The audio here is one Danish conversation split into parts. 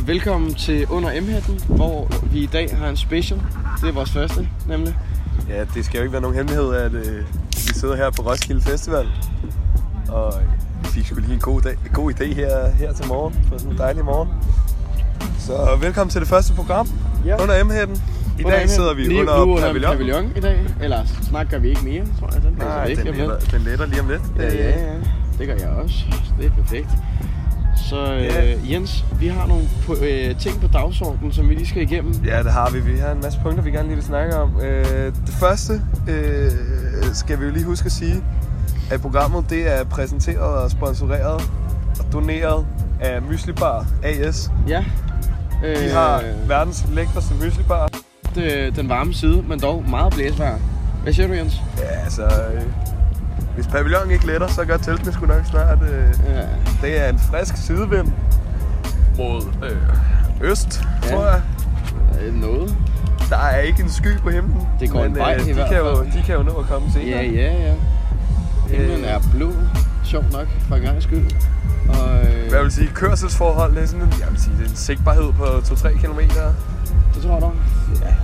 velkommen til Under M-hætten, hvor vi i dag har en special. Det er vores første, nemlig. Ja, det skal jo ikke være nogen hemmelighed, at øh, vi sidder her på Roskilde Festival. Og vi fik sgu lige en god, dag, en god idé her, her til morgen, på sådan en dejlig morgen. Så velkommen til det første program Ja. under M-hætten. I Under dag sidder vi Lige under, under pavillon. pavillon i dag. Eller snakker vi ikke mere, tror jeg. Den Nej, den lidt. letter, den letter lige om lidt. Ja, Øh, ja, ja. Det gør jeg også. Så det er perfekt. Så Ja. øh, Jens, vi har nogle på, øh, ting på dagsordenen, som vi lige skal igennem. Ja, det har vi. Vi har en masse punkter, vi gerne lige vil snakke om. Øh, det første øh, skal vi jo lige huske at sige, at programmet det er præsenteret og sponsoreret og doneret af Myslibar AS. Ja. Øh, har verdens lækreste myslibar. det, den varme side, men dog meget blæsvær. Hvad siger du, Jens? Ja, altså... Øh, hvis pavillonen ikke letter, så gør teltene sgu nok snart. Øh, Ja. det er en frisk sidevind mod øh, øst, Ja. ja. tror jeg. Øh, Noget. Der er ikke en sky på himlen. Det går men, en vej i de, hvert kan jo, de kan jo nå at komme senere. Ja, ja, ja. Himlen Øh. er blå, sjovt nok, for en gang skyld. Og øh, Hvad vil sige, kørselsforhold, det er sådan en, jeg vil sige, det er en sigtbarhed på 2-3 km. det tror? Jeg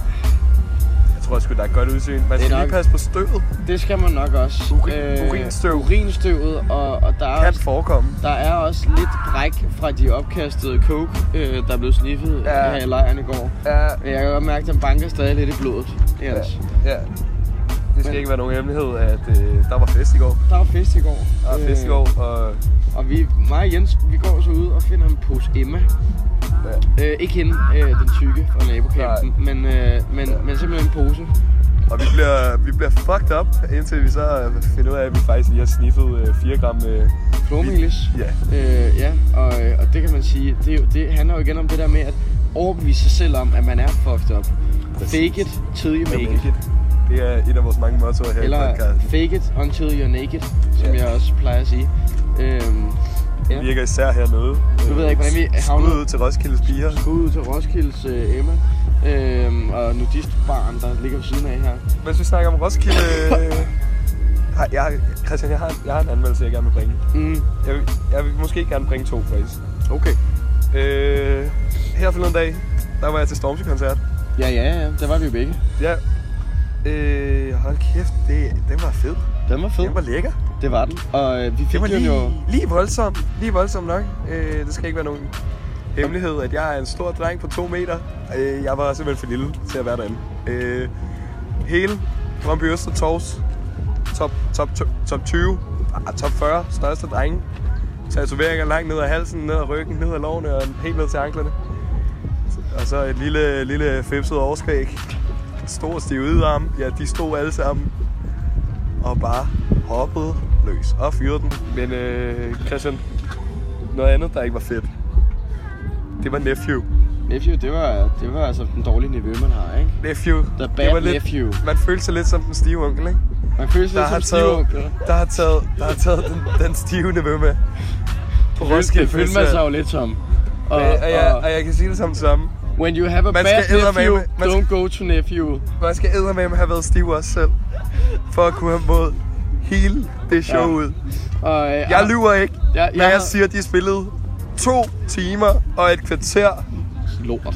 tror sgu, der er godt udsyn. Man skal lige nok- passe på støvet. Det skal man nok også. Øh, Urin- urinstøv. Urinstøvet, og, og der, er Kan også, forekomme. der er også lidt bræk fra de opkastede coke, øh, der blev sniffet Ja. ja. her i lejren i går. Ja, Jeg kan godt mærke, at den banker stadig lidt i blodet. Jens. ja. Det skal Men- ikke være nogen hemmelighed, at øh, der var fest i går. Der var fest i går. Der var fest i Øh, går, og Og vi, mig og Jens, vi går så ud og finder en pose Emma. Ja. Øh, ikke hende, øh, den tykke fra nabokæmpen, men, øh, men, Ja. men simpelthen en pose. Og vi bliver, vi bliver fucked up, indtil vi så øh, finder ud af, at vi faktisk lige har sniffet øh, 4 gram... Øh, Flormelis. ja, Øh, ja, og, øh, og det kan man sige, det, det handler jo igen om det der med at overbevise sig selv om, at man er fucked up. Fake it till you make it. Det er et af vores mange mottoer her i Eller podcasten. fake it until you're naked, som Ja. jeg også plejer at sige. Øhm, ja. Virker især hernede. Nu ved jeg ikke, hvordan vi havnede- Skud ud til Roskildes piger. Skud ud til Roskildes øh, Emma. Øhm, og nudistbaren, der ligger ved siden af her. Hvis vi snakker om Roskilde... øh, har, jeg, Christian, jeg har, jeg har en anmeldelse, jeg gerne vil bringe. Mm, Jeg vil, jeg vil måske gerne bringe to, faktisk. okay. Øh, her forleden dag, der var jeg til Stormzy-koncert. Ja, ja, ja. Der var vi jo begge. Ja. Øh, hold kæft, det, den var fed. Den var fed. Den var lækker. Det var den. Og øh, vi fik Det var lige, jo... lige voldsom. Lige voldsom nok. Øh, det skal ikke være nogen hemmelighed, at jeg er en stor dreng på to meter. Øh, jeg var simpelthen for lille til at være derinde. Øh, hele Brøndby Øster Torvs top, top, top, top 20, ah, top 40 største drenge. Tatoveringer langt ned ad halsen, ned ad ryggen, ned ad lårene og helt ned til anklerne. Og så et lille, lille fipset overskæg. Stor stiv yderarm. Ja, de stod alle sammen og bare hoppede løs og fyrede den. Men øh, Christian, noget andet, der ikke var fedt, det var Nephew. Nephew, det var, det var altså den dårlige nevø, man har, ikke? Nephew. The det bad var lidt, nephew. Man følte sig lidt som den stive onkel, ikke? Man føler sig Der lidt har som taget, stive der har taget, der har taget den, den stive nevø med. På Roskilde Det føler man sig jo lidt som. Og, Og, og, jeg, og, jeg kan sige det som det samme. when you have a Man bad skal nephew, man don't go to nephew. Man skal eddermame have været stiv også selv. For at kunne have mod hele det show Ja. ud. Og, øh, Jeg lyver ikke, Jeg, når jeg siger, at de spillede to timer og et kvarter lort.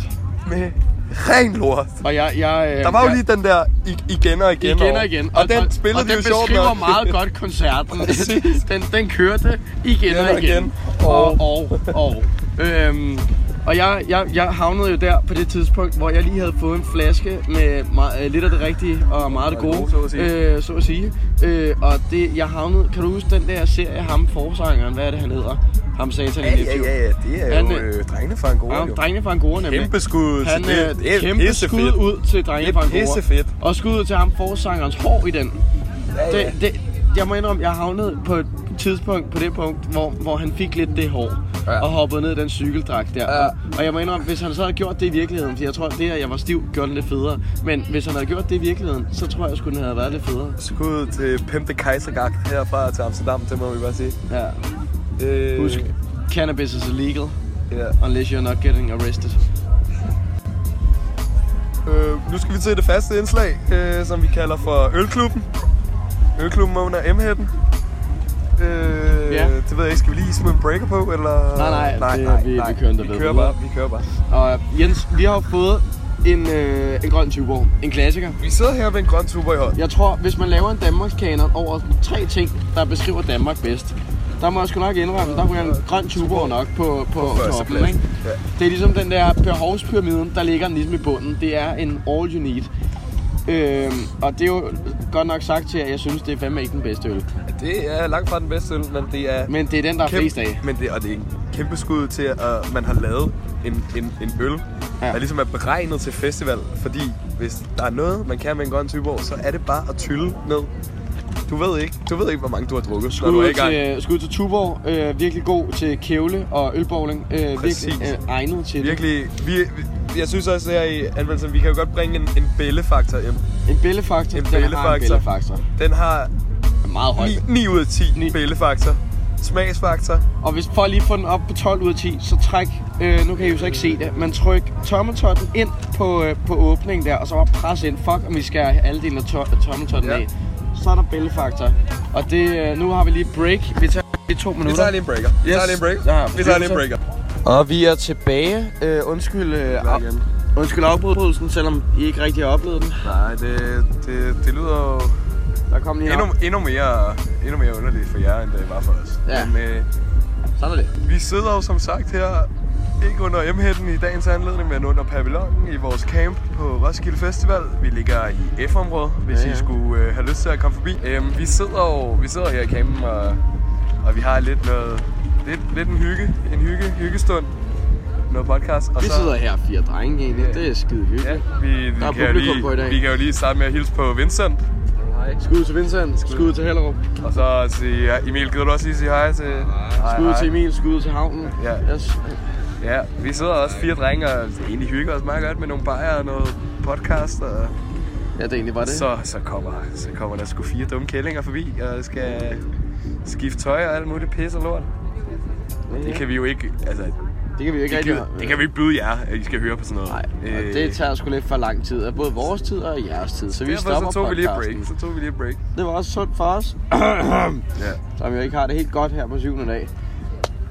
med ren lort. Og jeg, jeg, øh, Der var jo jeg, lige den der igen og igen. igen og igen. Og, den spillede og de jo den beskriver nok. meget godt koncerten. Den, den kørte igen og igen. Og, og, og. Øhm, og jeg, jeg, jeg havnede jo der på det tidspunkt, hvor jeg lige havde fået en flaske med meget, øh, lidt af det rigtige og meget af det gode, så at sige. Øh, så at sige. Øh, og det, jeg havnede, kan du huske den der serie, ham forsangeren, hvad er det han hedder? Ham satan i Ja, ja, ja, ja, det er Han, jo øh, øh, drengene fra Angora, Ja, jo. drengene fra Angora nemlig. Kæmpe skud Han til det. kæmpe skud ud til drengene fra Angora. pissefedt. Og skud ud til ham forsangerens hår i den. Ja, ja. Det, det, jeg må indrømme, jeg havnede på et tidspunkt, på det punkt, hvor, hvor han fik lidt det hår. Ja. Og hoppede ned i den cykeldragt der. Ja. Og jeg må indrømme, hvis han så havde gjort det i virkeligheden, for jeg tror, det at jeg var stiv, gjorde det lidt federe. Men hvis han havde gjort det i virkeligheden, så tror jeg, skulle den have været lidt federe. Skud til Pimp the Kaisergag herfra til Amsterdam, det må vi bare sige. Ja. Øh, Husk, cannabis is illegal, Ja. unless you're not getting arrested. Øh, nu skal vi til det faste indslag, øh, som vi kalder for Ølklubben. Ølklubben under M-hætten. Øh, Ja. Det ved jeg, skal vi lige smide en breaker på, eller? Nej, nej, nej, det, nej, vi, nej. vi kører vi kører bare, vi kører bare. Og Jens, vi har fået en, øh, en grøn Tuborg. En klassiker. Vi sidder her med en grøn Tuborg i hånden. Jeg tror, hvis man laver en Danmarks kanon over tre ting, der beskriver Danmark bedst, der må jeg sgu nok indrømme, der ryger en grøn Tuborg nok på, på, på toppen. Ikke? Ja. Det er ligesom den der behovspyramiden, der ligger ligesom i bunden. Det er en all you need. Øhm, og det er jo godt nok sagt til, at jeg synes, det er fandme ikke den bedste øl. Det er langt fra den bedste øl, men det er... Men det er den, der er flest af. Men det, og det er en kæmpe skud til, at man har lavet en, en, en øl, ja. der ligesom er beregnet til festival. Fordi hvis der er noget, man kan med en grøn Tuborg, så er det bare at tylle ned du ved ikke, du ved ikke hvor mange du har drukket. Skud, du er til, skud til Tuborg. Øh, virkelig god til kævle og ølbowling. Øh, virkelig øh, egnet til Virkelig. Vi, vi, jeg synes også her i anvendelsen, vi kan jo godt bringe en, en bællefaktor hjem. En bællefaktor? En bællefaktor. Den har meget højt. 9, 9 ud af 10 9. bællefaktor. Smagsfaktor. Og hvis for lige få den op på 12 ud af 10, så træk, øh, nu kan I jo så ikke se det, men tryk tommetotten ind på, øh, på åbningen der, og så bare pres ind. Fuck, om vi skal alle af to- tommetotten ja. af så er der bælgefaktor. Og det, øh, nu har vi lige break. Vi tager lige to minutter. Vi tager lige en breaker. Vi yes. tager lige en break. Ja, vi tager lige en breaker. Og vi er tilbage. Uh, undskyld, uh, undskyld afbrydelsen, selvom I ikke rigtig har oplevet den. Nej, det, det, det lyder jo der kom lige endnu, endnu, mere, endnu mere underligt for jer, end det var for os. Ja. Men, uh, sådan er det. Vi sidder jo som sagt her ikke under m i dagens anledning, men under pavillonen i vores camp på Roskilde Festival. Vi ligger i F-området, hvis ja, ja. I skulle øh, have lyst til at komme forbi. Øhm, vi, sidder jo, vi sidder her i campen, og, og vi har lidt noget, lidt, lidt en hygge, en hygge, hyggestund noget podcast. Og vi så, sidder her fire drenge egentlig. Ja. Det er skide hyggeligt. Ja, vi, vi, Der er kan lige, på i dag. vi kan jo lige starte med at hilse på Vincent. Hej. Skud til Vincent, skud, skud til Hellerup. Og så sige, ja, Emil, gider du også lige sige hej til... Hej. Skud hej. til Emil, skud til havnen. Ja. Yes. Ja, vi sidder også fire drenge og egentlig hygger os meget godt med nogle bajer og noget podcast. Og ja, det egentlig var det. Så, så, kommer, så kommer der sgu fire dumme kællinger forbi og skal skifte tøj og alt muligt pis og lort. Ja. Det kan vi jo ikke, altså... Det kan vi jo ikke det, rigtig... Det, det kan vi ikke byde jer, at I skal høre på sådan noget. Nej, øh, det tager sgu lidt for lang tid. Både vores tid og jeres tid. Så vi stopper så tog vi lige break. Så tog vi lige break. Det var også sundt for os. ja. Som jo ikke har det helt godt her på syvende dag.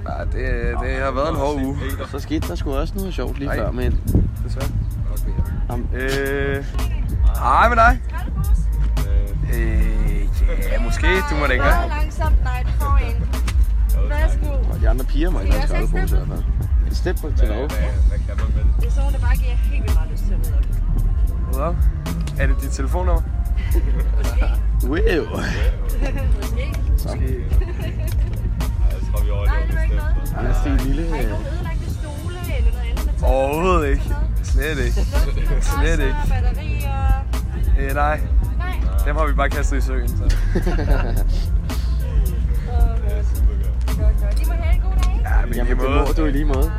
Ja, det, det har været en hård uge. Så skete der sgu også noget sjovt lige Ej. før, men... Desværre. Øh... Hej med dig. Øh, ja, måske. Du må da ikke have. langsomt. Nej, de andre piger må ikke have skrevet på sig. Et step på til lov. Det er sådan, der bare giver helt vildt meget lyst til at vide. Hvad? Er det dit telefonnummer? Måske. Wow. Måske. Måske tror vi overlever bestemt. Jeg har set lille... Har I nogen ødelagte stole eller noget andet? Overhovedet ikke. Slet ikke. Slet ikke. batterier? Øh, nej. Nej. Dem har vi bare kastet i søen, så. god dag. Ja, men Jamen, det må du i lige måde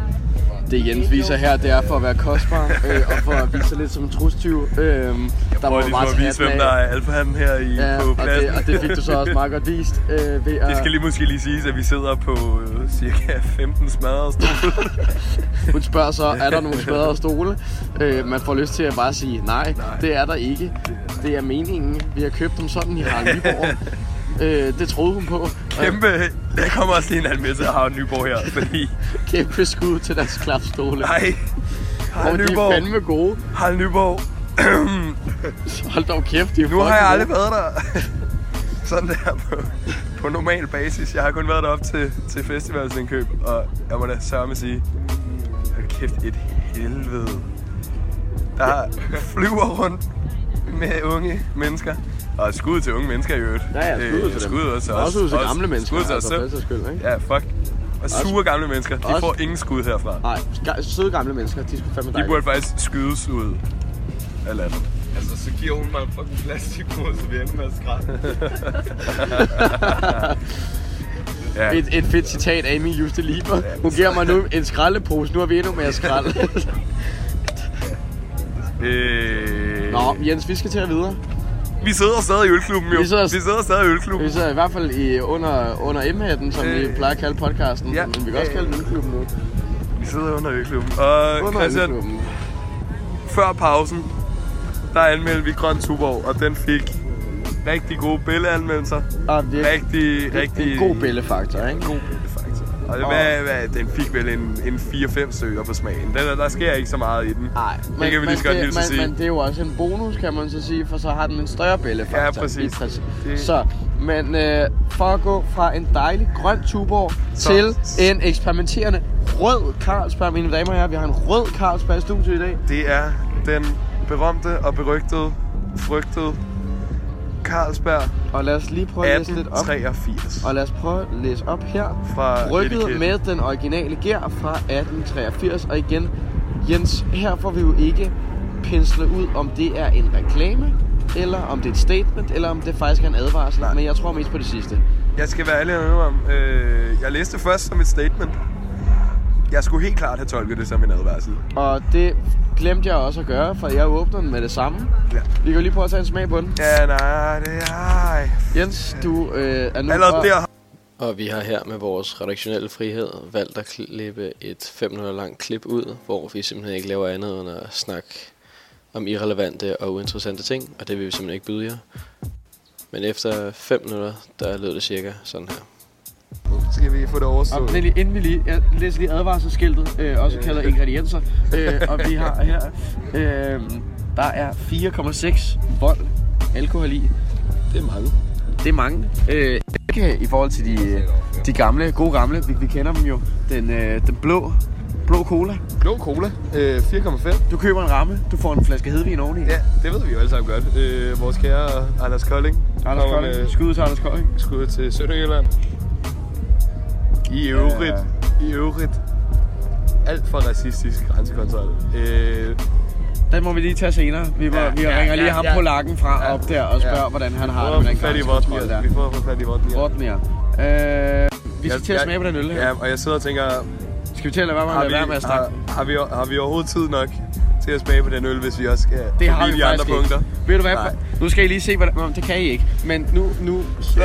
det Jens viser her, det er for at være kostbar, øh, og for at vise sig lidt som en trustyv. Øh, jeg der prøver lige at vise, hvem der er alfahanden her i, ja, på pladsen. Og det, og det fik du så også meget godt vist. Øh, ved at... Det skal lige måske lige siges, at vi sidder på øh, cirka 15 smadrede stole. Hun spørger så, er der nogle smadrede stole? Øh, man får lyst til at bare sige, nej, nej, det er der ikke. Det er meningen. Vi har købt dem sådan i Harald Nyborg. Øh, det troede hun på. Kæmpe, der kommer også en anmeldelse af Harald Nyborg her, fordi... Kæmpe skud til deres klapstole. Nej. Harald Nyborg. de er fandme gode. Harald Nyborg. Hold dog kæft, de er Nu har jeg aldrig været der. Sådan der på, på normal basis. Jeg har kun været der op til, til festivalsindkøb, og jeg må da sørge med sige, hold kæft, et helvede. Der flyver rundt med unge mennesker. Og skud til unge mennesker i øvrigt. Ja, ja, skud øh, til skud dem. Også, også, også til gamle mennesker. Skud til os altså, selv. Skyld, ikke? Ja, fuck. Og sure gamle mennesker, de også, får ingen skud herfra. Nej, søde gamle mennesker, de skal fandme De burde faktisk skydes ud af landet. Altså, så giver hun mig en fucking plastikpose, så vi ender med at skrætte. ja. et, et fedt citat af Emil Juste Lieber. Hun giver mig nu en skraldepose, nu er vi endnu mere skrald. øh... Nå, Jens, vi skal til at videre. Vi sidder stadig i ølklubben, jo. Vi sidder, vi sidder stadig i ølklubben. Vi sidder i hvert fald i, under, under M-hatten, som øh, vi plejer at kalde podcasten. Ja, men vi kan også kalde den ølklubben nu. Vi sidder under ølklubben. Og under Christian, ølklubben. før pausen, der anmeldte vi Grøn Tuborg, og den fik rigtig gode billeanmeldelser. Og virkelig, Rigtig, rigtig... en god billefaktor, ikke? god. Og det, Og- hvad, hvad, den fik vel en, en 4-5 stykker på smagen. Der, der sker ikke så meget i den. Nej, Det kan vi lige så godt det, men, sige. men det er jo også en bonus, kan man så sige, for så har den en større bællefaktor. Ja, præcis. i præcis. Det- Så, men øh, for at gå fra en dejlig grøn Tuborg Så- til en eksperimenterende rød Carlsberg, mine damer og herrer. Vi har en rød Carlsberg i studiet i dag. Det er den berømte og berygtede, frygtede Carlsberg Og lad os lige prøve at læse lidt op. 1883. Og lad os prøve at læse op her. Fra etiketten. med den originale gær fra 1883. Og igen, Jens, her får vi jo ikke pensle ud, om det er en reklame, eller om det er et statement, eller om det faktisk er en advarsel. Nej. Men jeg tror mest på det sidste. Jeg skal være ærlig og om. Øh, jeg læste først som et statement. Jeg skulle helt klart have tolket det som en advarsel. Og det glemte jeg også at gøre, for jeg åbner den med det samme. Ja. Vi kan jo lige prøve at tage en smag på den. Ja, nej, det er... Ej. Jens, du øh, er nu... Allerede og- der Og vi har her med vores redaktionelle frihed valgt at klippe et 5 minutter langt klip ud, hvor vi simpelthen ikke laver andet end at snakke om irrelevante og uinteressante ting, og det vil vi simpelthen ikke byde jer. Men efter 5 minutter, der lød det cirka sådan her. Skal vi få det Og overstået. Nelly, inden vi lige, jeg læser lige advarselsskiltet, øh, også kaldet ingredienser, øh, og vi har her, øh, der er 4,6 volt alkohol i. Det er mange. Det er mange. Øh, ikke i forhold til de, de gamle, gode gamle, vi, vi kender dem jo, den, øh, den blå, blå cola. Blå cola. Øh, 4,5. Du køber en ramme, du får en flaske hedvin oveni. Ja, det ved vi jo alle sammen godt. Øh, vores kære Anders Kolding. Anders Kolding. med Skud til Anders Kolding. Skud til Sønderjylland. I øvrigt. I øvrigt. Alt for racistisk grænsekontrol. Øh, Den må vi lige tage senere. Vi, må, Ja, vi ja, ringer lige ja, ham ja. på lakken fra Ja, op der og spørger, ja. hvordan han vi har det med den få fat i grænsekontrol der. Vi prøver at få fat i. Vort mere. Øh, vi skal Jeg- til at jeg- smage på den øl her. Ja, og jeg sidder og tænker, Skal vi til at lade være med at har lade vi, være med at snakke? har, har, vi, har vi overhovedet tid nok til at smage på den øl, hvis vi også skal Det har vi de andre faktisk punkter? ikke. Ved du hvad? Nej. Nu skal I lige se, hvordan... Nå, Det kan I ikke. Men nu, nu vi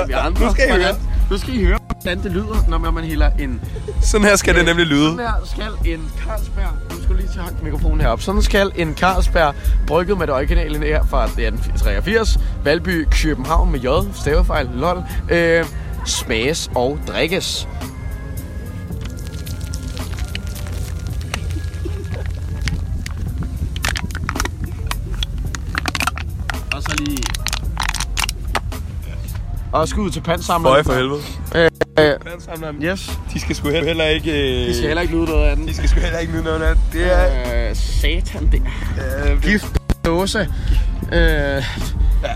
Ja, andre. nu skal I høre. Nu skal I høre, hvordan det lyder, når man hælder en... Sådan her skal det nemlig lyde. Sådan her skal en Carlsberg... Nu skal lige tage mikrofonen herop. Sådan skal en Carlsberg brygget med det originale her fra 1883. Valby, København med J. Stavefejl. Lol. Øh, smages og drikkes. Og så lige... Og skud til pandsamleren. Føj for helvede. Øh, Vandsamleren, yes. de skal sgu heller ikke... Øh, De skal heller ikke nyde noget af den. de skal sgu heller ikke nyde noget af det. Det er... Øh, satan der. Øh, det, Gift dåse. Øh, ja,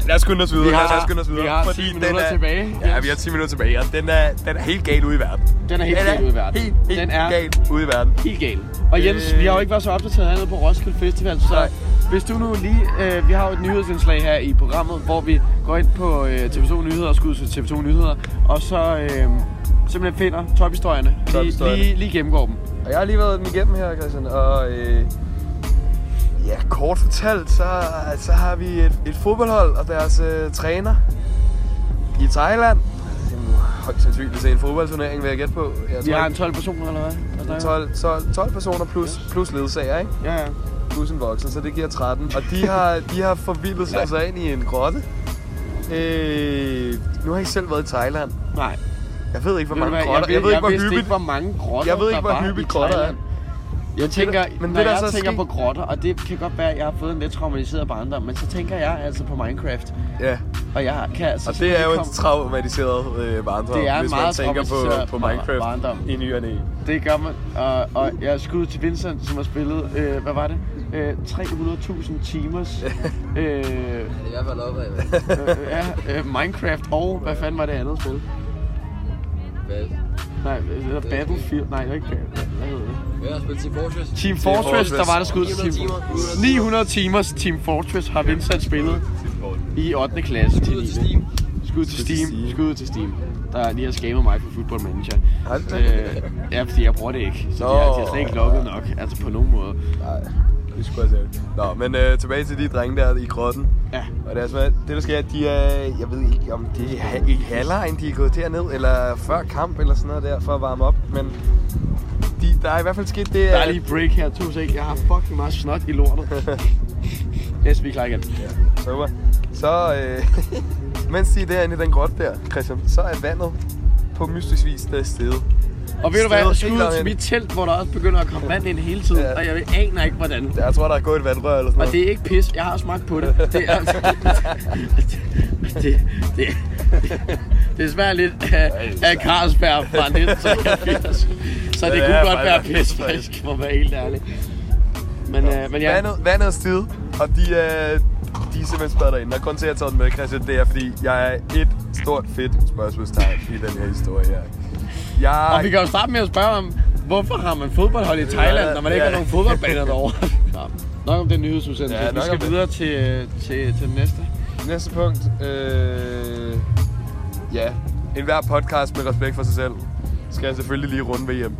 lad os skynde os videre. Vi har- lad os skynde os videre. vi har fordi 10 den minutter er, tilbage. Ja, Yes. vi har 10 minutter tilbage, og den er, den er helt galt ude i verden. den er helt Den galt ude i verden. Helt, helt den er galt ude i verden. helt gal. Og Jens, Øh. vi har jo ikke været så opdateret hernede på Roskilde Festival, så Nej. hvis du nu lige... Øh, vi har jo et nyhedsindslag her i programmet, hvor vi går ind på øh, TV2 Nyheder og skud til TV2 Nyheder, og så øh, simpelthen finder tophistorierne. Lige, lige, lige gennemgår dem. Og jeg har lige været dem igennem her, Christian, og øh, ja, kort fortalt, så, så har vi et, et fodboldhold og deres øh, træner i Thailand. Det må højst sandsynligt se en fodboldturnering, vil jeg gætte på. Jeg Vi har en ikke- 12 personer, eller hvad? Snakker? 12, 12, 12 personer plus, plus ledsager, ikke? Ja, ja. Plus en voksen, så det giver 13. Og de har, de har forvildet sig sig ind i en grotte. Øh, nu har I selv været i Thailand. Nej. Jeg ved ikke, hvor Ved mange grotter. Jeg, Jeg ved ikke, hvor hyppigt. ikke, hvor mange grotter Jeg ved ikke, der hvor hyppigt grotter er. Jeg tænker, men men det, når der jeg så er tænker sket- på grotter, og det kan godt være, at jeg har fået en lidt traumatiseret barndom, men så tænker jeg altså på Minecraft. Ja, Og jeg kan altså og det er jo en traumatiseret øh, barndom, Det er en hvis man meget tænker på, på Minecraft barndom. i ny og næ. Det gør man. Og, og jeg skud til Vincent, som har spillet, øh, hvad var det? Øh, 300.000 timers. øh, Det er i hvert fald øh, ja, øh, Minecraft og, hvad fanden var det andet spil? Hvad? Nej, det hedder Battlefield. Nej, det er ikke Battlefield. Hvad hedder det? Jeg har spillet Team Fortress. Team Fortress, Fortress. der var der skud til 900 Team timer. 900 timers Team Fortress har Vincent spillet i 8. klasse til Skud til 9. Steam. Skud til Steam. Skud til Steam. Der lige har skamet mig for Football Manager. Har det det? Øh, ja, fordi jeg bruger det ikke. Så de Nå. har, de har slet ikke lukket nok. Altså på nogen måde. Nej, det skulle jeg. Nå, men øh, tilbage til de drenge der i grotten. Ja. Og det er simpelthen, det der sker, at de er, jeg ved ikke om det er i halvlejen, de er gået derned, eller før kamp eller sådan noget der, for at varme op. Men de, der er i hvert fald sket det, Der er lige break her. To sek. Jeg har fucking meget snot i lortet. yes, vi er klar igen. Super. Så, øh, mens de er derinde i den grotte der, Christian, så er vandet på mystisk vis der stedet. Og ved du hvad, Stedet skud helt til mit telt, hvor der også begynder at komme vand ind hele tiden, Ja. og jeg aner ikke, hvordan. Jeg tror, der er gået et vandrør eller sådan Og noget. det er ikke pis, jeg har smagt på det. Det er, det, det, det, det smager lidt af, af Carlsberg fra 1983. Så det kunne godt være pis, faktisk, for at være helt ærlig. Men, øh, men ja, Vandet, vandet er stedet, og de er, de er simpelthen spadet derinde. Og grunden til, at jeg tager den med, Christian, det er, fordi jeg er et stort fedt spørgsmålstegn i den her historie her. Jeg, og vi kan jo starte med at spørge om, hvorfor har man fodboldhold i Thailand, når man ikke ja. har nogen fodboldbaner derovre? Nok om den nyhedsudsendelse. Ja, vi skal det. videre til, til, til den næste. Næste punkt. Øh, ja, en hver podcast med respekt for sig selv skal jeg selvfølgelig lige runde VM.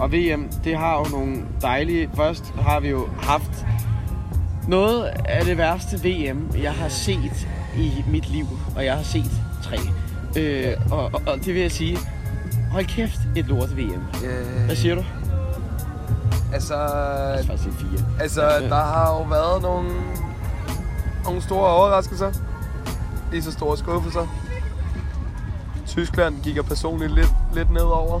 Og VM, det har jo nogle dejlige... Først har vi jo haft noget af det værste VM, jeg har set i mit liv. Og jeg har set tre. Øh, og, og, og det vil jeg sige, hold kæft, et lort VM. Øh, Hvad siger du? altså, Jeg skal faktisk fire. altså, der har jo været nogle, nogle store overraskelser. Lige så store skuffelser. Tyskland gik jeg personligt lidt, lidt nedover.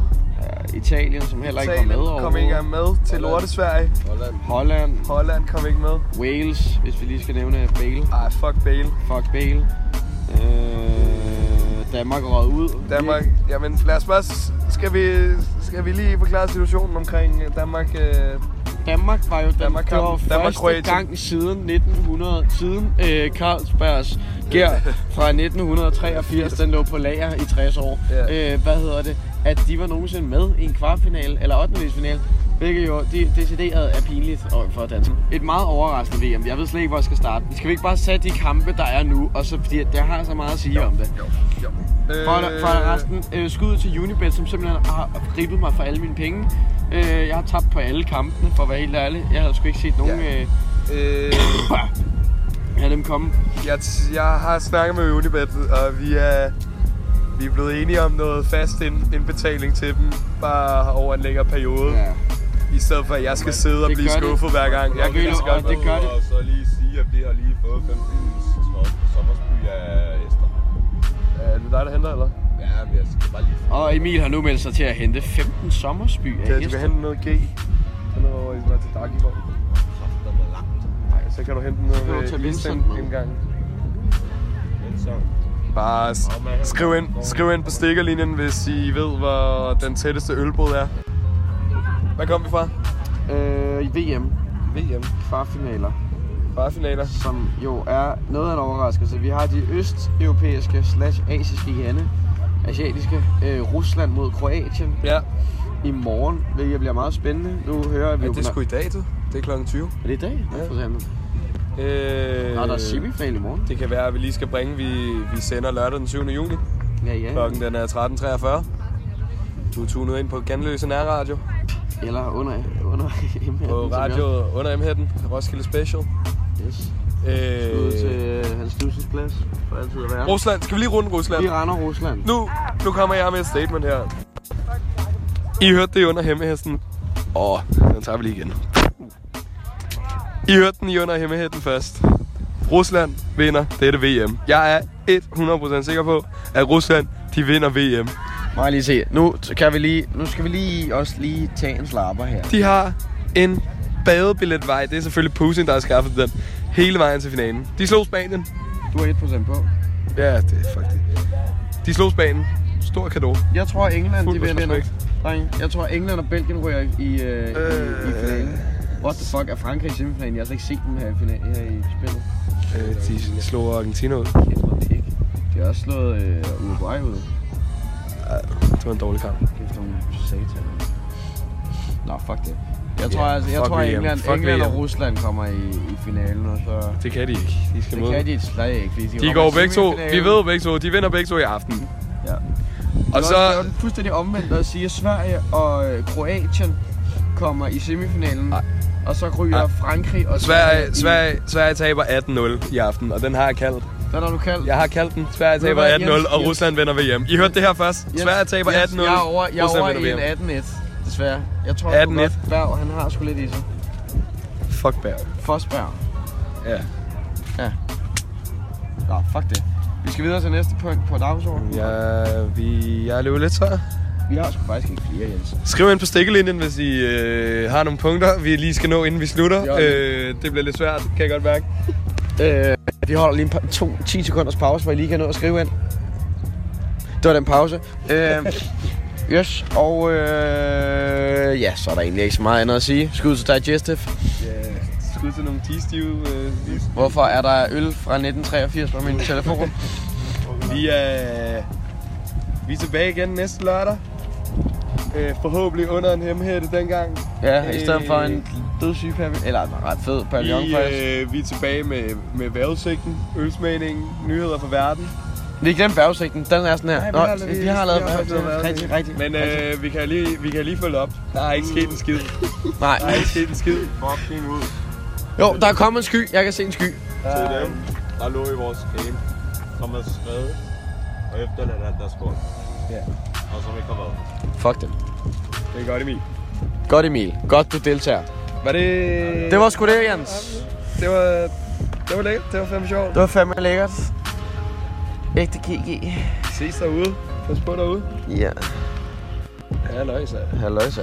Italien, som heller ikke var med Italien over. kom ikke engang med til Lortesverige. Holland. Holland, Holland kom ikke med. Wales, hvis vi lige skal nævne Bale. Ej, fuck Bale. Fuck Bale. Øh, Danmark røget ud. Danmark, jamen lad os bare, skal vi, skal vi lige forklare situationen omkring øh, Danmark? Øh, Danmark var jo den, Danmark det var kamp. første Danmark, Kroatien. gang siden 1900, siden øh, Carlsbergs gær fra 1983, den lå på lager i 60 år. Ja. Øh, hvad hedder det? At de var nogensinde med i en kvartfinale, eller 8. finale, hvilket jo de, decideret er pinligt for Danmark. Et meget overraskende VM. Jeg ved slet ikke, hvor jeg skal starte. Skal vi ikke bare sætte de kampe, der er nu, og så, fordi jeg har så meget at sige om det. For, for resten, øh, skud til Unibet, som simpelthen har ribbet mig for alle mine penge. Øh, jeg har tabt på alle kampene, for at være helt ærlig. Jeg havde sgu ikke set nogen Ja. øh, øh, af dem komme. jeg, jeg har snakket med Unibet, og vi er, vi er blevet enige om noget fast ind, indbetaling til dem, bare over en længere periode. Ja. I stedet for, at jeg skal sidde og Det blive gør det. skuffet hver gang. Jeg Og kan lige så du- godt... det gør det. Og så lige sige, at vi har lige fået 15 sommersby af Esther. Er det dig, der henter, eller? Ja, men jeg skal bare lige... Og Emil har nu meldt sig til at hente 15 sommersby af Ja, du heste. kan hente noget G. Sådan noget over i til Dark i går. Kraftedeme langt. Nej, så kan du hente noget du ved tage Vincent Vincent med. en gang. Så... Bare skriv ind, skriv ind på stikkerlinjen, hvis I ved, hvor den tætteste ølbåd er. Hvad kom vi fra? Øh, I VM, VM. kvartfinaler, Kvartfinaler. som jo er noget af en overraskelse. Vi har de østeuropæiske slash asiske lande, asiatiske, øh, Rusland mod Kroatien Ja. i morgen, hvilket bliver meget spændende. Nu hører vi ja jo... det er sgu i dag, du. Det er klokken 20. Er det i dag? Ja. Ja. For eksempel. Øh, Nå, der er semifinal i morgen. Det kan være, at vi lige skal bringe, vi, vi sender lørdag den 7. juni. Ja, ja. Klokken den er 13.43. Du er tunet ind på Ganløse Nærradio. Eller under, under M-hatten, På radio under M-hætten. Roskilde Special. Yes. Ud til Øh, øh, Hans Knudsen's plads. For altid at være. Rusland. Skal vi lige runde Rusland? Vi render Rusland. Nu, nu kommer jeg med et statement her. I hørte det under hemmehesten. Åh, oh, den tager vi lige igen. I hørte den i under hemmehesten først. Rusland vinder dette VM. Jeg er 100% sikker på, at Rusland, de vinder VM. Må jeg lige se. Nu, kan vi lige, nu skal vi lige også lige tage en slapper her. De har en badebilletvej. Det er selvfølgelig Putin, der har skaffet den. Hele vejen til finalen. De slog Spanien. Du har 1% på. Ja, det er faktisk. De slog Spanien. Stor kado. Jeg tror, England Fuld de vinder. Drenge, Jeg tror, England og Belgien ryger i, i, øh, i, i Øh. finalen. What the fuck er Frankrig i semifinalen? Jeg har slet ikke set dem her i, final, her i spillet. Øh, de slog Argentina ud. Kæft, hvor pik. De har også slået øh, Uruguay ud. Det var en dårlig kamp. Kæft, nogle satan. Nå, fuck det. Jeg tror, Ja, altså, jeg tror. England, Fuck England og. Rusland kommer i, i finalen, og så... Det kan de ikke. De skal Det møde. kan de slet ikke, fordi de, De går begge to. Vi ved begge to. De vinder begge to i aften. Ja. Og så... Det er fuldstændig omvendt at sige, at Sverige og øh, Kroatien kommer i semifinalen. Nej. Og så ryger Nej. Frankrig og Sverige, Sverige, Sverige taber 18-0 i aften, og den har jeg kaldt. Den har du kaldt? Jeg har kaldt den. Sverige taber hvad, 18-0, Jens? og. Rusland vinder VM. I hørte det her først. Jens, Sverige taber Jens, 18-0. Jeg er over, jeg er Rusland over i en VM. 18-1, desværre. Jeg tror, 18-1. du godt, Berg, han har sgu lidt i sig. Fuck Berg. Forsberg. Ja. Ja. Nå, fuck det. Vi skal videre til næste punkt på dagsordenen. Ja, vi, jeg er løbet lidt tør. Vi har sgu faktisk ikke flere, Jens. Skriv ind på stikkelinjen, hvis I øh, har nogle punkter, vi lige skal nå, inden vi slutter. Ja. Øh, det bliver lidt svært, kan jeg godt mærke. Øh, vi holder lige en pa- to, 10 sekunders pause, hvor I lige kan nå at skrive ind. Det var den pause. Øh, yes, og øh, ja, så er der egentlig ikke så meget andet at sige. Skud til Digestive. Ja, skud til nogle tistive. Øh, Hvorfor er der øl fra 1983 på min telefon? vi, er, vi er tilbage igen næste lørdag. Øh, forhåbentlig under en hemhætte dengang. Ja, i stedet for en dødssyg pavillon. Eller en ret fed pavillon, Vi, faktisk. øh, vi er tilbage med, med vejrudsigten, ølsmagningen, nyheder fra verden. Vi glemte vejrudsigten. Den er sådan her. Nej, vi Nå, har- vi, vi har lavet vi har lavet vejrudsigten. Rigtig, rigtig. Men rigtig. øh, vi, kan lige, vi kan lige følge op. Der er ikke sket en skid. Nej. Der er ikke sket en skid. Fucking ud Jo, der er kommet en sky. Jeg kan se en sky. til dem, der lå i vores camp, som er skrevet og efterladt alt deres skål. Ja. Og som ikke har været. Fuck dem. Det er godt, Emil. Godt Emil. Godt du deltager. Var det... Det var sgu det, Jens. Det var... Det var lækkert. Det var fandme sjovt. Det var fandme lækkert. Ægte GG. Ses derude. Pas på derude. Ja. Ja, løg, så. Halløj, så.